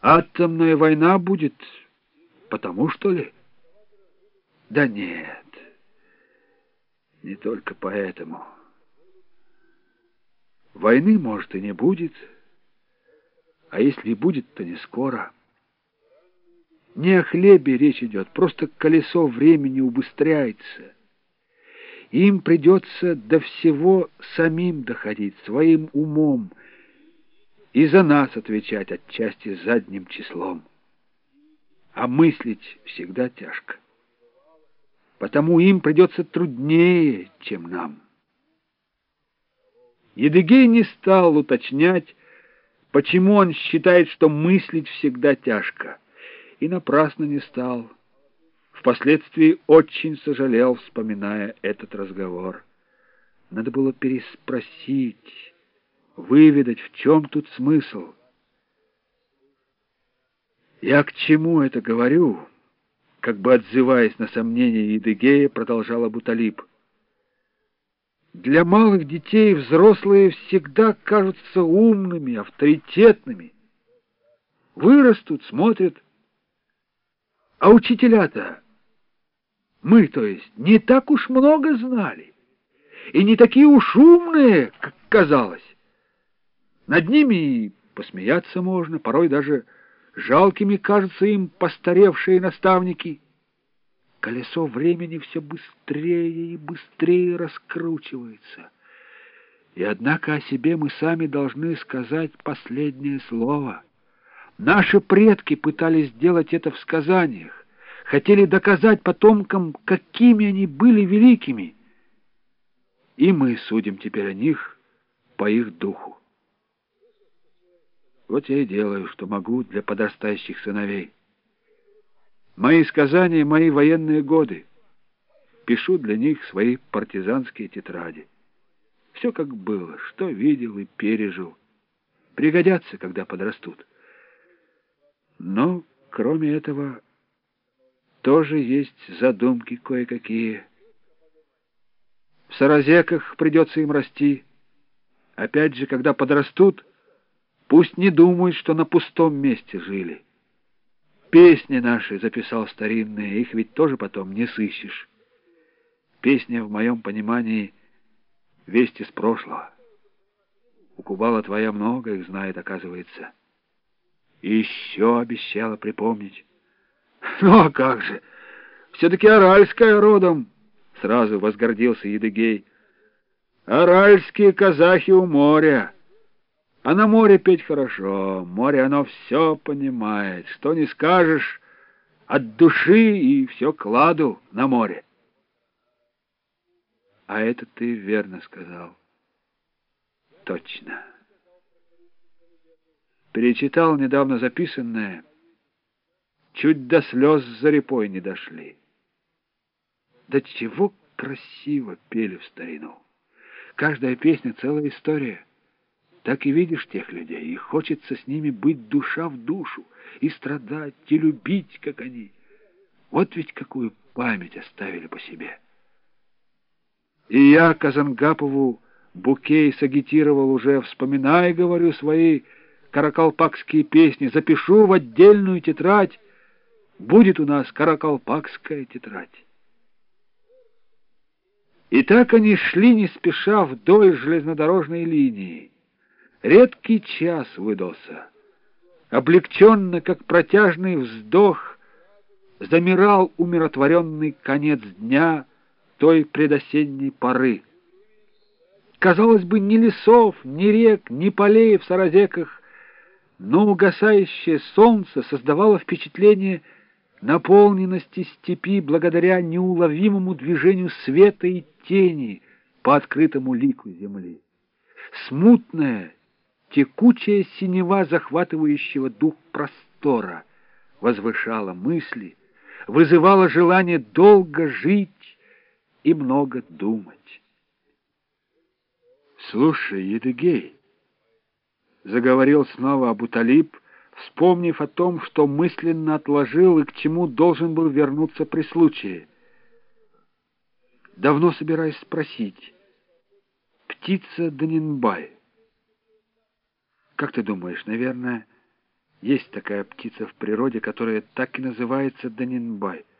Атомная война будет, потому что ли? Да нет, не только поэтому. Войны, может, и не будет, а если и будет, то не скоро. Не о хлебе речь идет, просто колесо времени убыстряется. Им придется до всего самим доходить, своим умом, и за нас отвечать отчасти задним числом. А мыслить всегда тяжко. Потому им придется труднее, чем нам. Едыгей не стал уточнять, почему он считает, что мыслить всегда тяжко, и напрасно не стал. Впоследствии очень сожалел, вспоминая этот разговор. Надо было переспросить, выведать, в чем тут смысл. Я к чему это говорю? Как бы отзываясь на сомнения Едыгея, продолжал Абуталиб. Для малых детей взрослые всегда кажутся умными, авторитетными. Вырастут, смотрят. А учителя-то, мы, то есть, не так уж много знали. И не такие уж умные, как казалось. Над ними и посмеяться можно, порой даже жалкими кажутся им постаревшие наставники. Колесо времени все быстрее и быстрее раскручивается. И однако о себе мы сами должны сказать последнее слово. Наши предки пытались сделать это в сказаниях, хотели доказать потомкам, какими они были великими. И мы судим теперь о них по их духу. Вот я и делаю, что могу для подрастающих сыновей. Мои сказания — мои военные годы. Пишу для них свои партизанские тетради. Все как было, что видел и пережил. Пригодятся, когда подрастут. Но, кроме этого, тоже есть задумки кое-какие. В Саразеках придется им расти. Опять же, когда подрастут — Пусть не думают, что на пустом месте жили. Песни наши записал старинные, их ведь тоже потом не сыщешь. Песня, в моем понимании, весть из прошлого. У Кубала твоя много их знает, оказывается. И еще обещала припомнить. Ну а как же, все-таки аральская родом, сразу возгордился Едыгей. Аральские казахи у моря. А на море петь хорошо, море оно все понимает, что не скажешь, от души и все кладу на море. А это ты верно сказал. Точно. Перечитал недавно записанное, чуть до слез за репой не дошли. Да чего красиво пели в старину. Каждая песня — целая история так и видишь тех людей, и хочется с ними быть душа в душу, и страдать, и любить, как они. Вот ведь какую память оставили по себе. И я Казангапову букей сагитировал уже, вспоминая, говорю, свои каракалпакские песни, запишу в отдельную тетрадь, будет у нас каракалпакская тетрадь. И так они шли не спеша вдоль железнодорожной линии. Редкий час выдался. Облегченно, как протяжный вздох, замирал умиротворенный конец дня той предосенней поры. Казалось бы, ни лесов, ни рек, ни полей в Саразеках, но угасающее солнце создавало впечатление наполненности степи благодаря неуловимому движению света и тени по открытому лику земли. Смутное, Текучая синева захватывающего дух простора возвышала мысли, вызывала желание долго жить и много думать. «Слушай, Едыгей», — заговорил снова Абуталиб, вспомнив о том, что мысленно отложил и к чему должен был вернуться при случае. «Давно собираюсь спросить. Птица Данинбай». Как ты думаешь, наверное, Есть такая птица в природе, которая так и называется Данинбай —